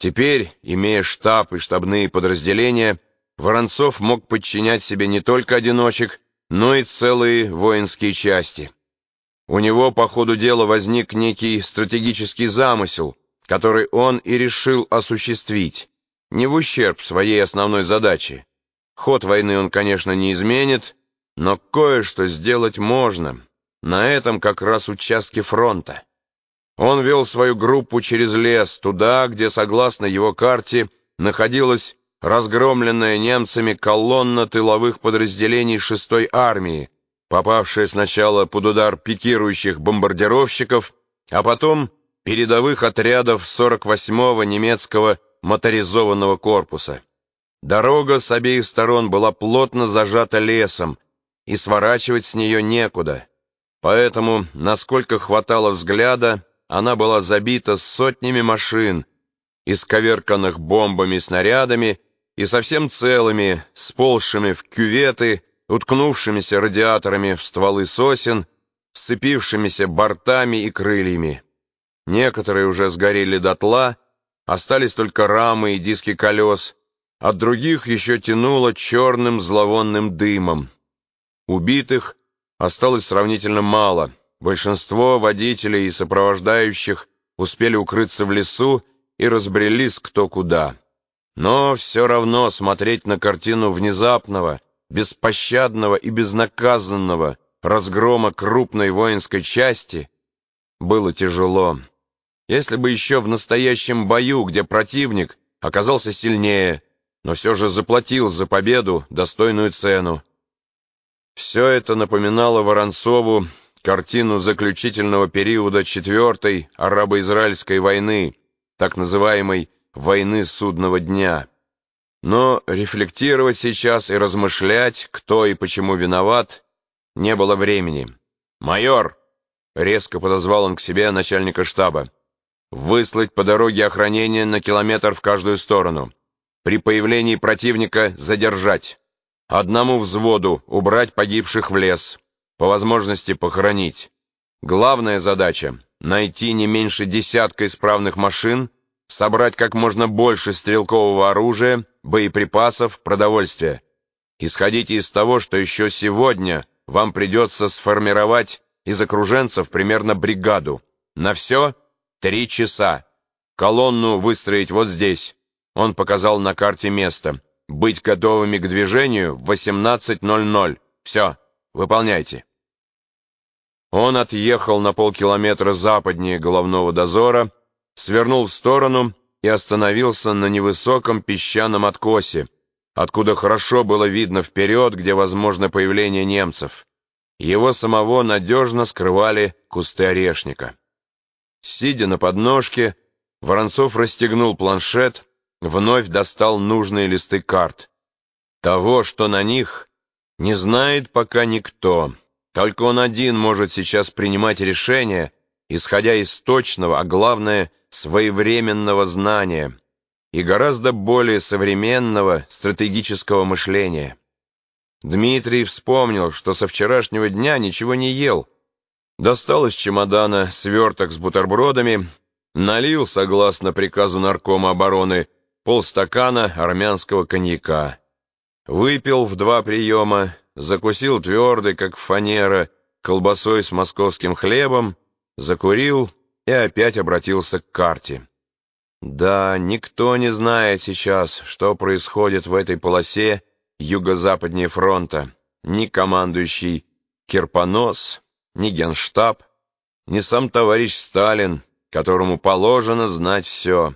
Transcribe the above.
Теперь, имея штаб и штабные подразделения, Воронцов мог подчинять себе не только одиночек, но и целые воинские части. У него по ходу дела возник некий стратегический замысел, который он и решил осуществить, не в ущерб своей основной задаче. Ход войны он, конечно, не изменит, но кое-что сделать можно, на этом как раз участке фронта. Он вел свою группу через лес, туда, где, согласно его карте, находилась разгромленная немцами колонна тыловых подразделений 6-й армии, попавшая сначала под удар пикирующих бомбардировщиков, а потом передовых отрядов 48-го немецкого моторизованного корпуса. Дорога с обеих сторон была плотно зажата лесом, и сворачивать с нее некуда. Поэтому, насколько хватало взгляда, она была забита сотнями машин, исковерканных бомбами и снарядами, и совсем целыми, сползшими в кюветы, уткнувшимися радиаторами в стволы сосен, сцепившимися бортами и крыльями. Некоторые уже сгорели дотла, остались только рамы и диски колес, от других еще тянуло черным зловонным дымом. Убитых осталось сравнительно мало — Большинство водителей и сопровождающих успели укрыться в лесу и разбрелись кто куда. Но все равно смотреть на картину внезапного, беспощадного и безнаказанного разгрома крупной воинской части было тяжело. Если бы еще в настоящем бою, где противник оказался сильнее, но все же заплатил за победу достойную цену. Все это напоминало Воронцову картину заключительного периода Четвертой арабо-израильской войны, так называемой «войны судного дня». Но рефлектировать сейчас и размышлять, кто и почему виноват, не было времени. «Майор!» — резко подозвал он к себе начальника штаба. «Выслать по дороге охранение на километр в каждую сторону. При появлении противника задержать. Одному взводу убрать погибших в лес» по возможности похоронить. Главная задача — найти не меньше десятка исправных машин, собрать как можно больше стрелкового оружия, боеприпасов, продовольствия. Исходите из того, что еще сегодня вам придется сформировать из окруженцев примерно бригаду. На все три часа. Колонну выстроить вот здесь. Он показал на карте место. Быть готовыми к движению в 18.00. Все, выполняйте. Он отъехал на полкилометра западнее головного дозора, свернул в сторону и остановился на невысоком песчаном откосе, откуда хорошо было видно вперед, где возможно появление немцев. Его самого надежно скрывали кусты орешника. Сидя на подножке, Воронцов расстегнул планшет, вновь достал нужные листы карт. Того, что на них, не знает пока никто. Только он один может сейчас принимать решения, исходя из точного, а главное, своевременного знания и гораздо более современного стратегического мышления. Дмитрий вспомнил, что со вчерашнего дня ничего не ел. Достал из чемодана сверток с бутербродами, налил, согласно приказу наркома обороны, полстакана армянского коньяка. Выпил в два приема, закусил твердый, как фанера, колбасой с московским хлебом, закурил и опять обратился к карте. Да, никто не знает сейчас, что происходит в этой полосе юго-западнее фронта. Ни командующий Кирпонос, ни генштаб, ни сам товарищ Сталин, которому положено знать все.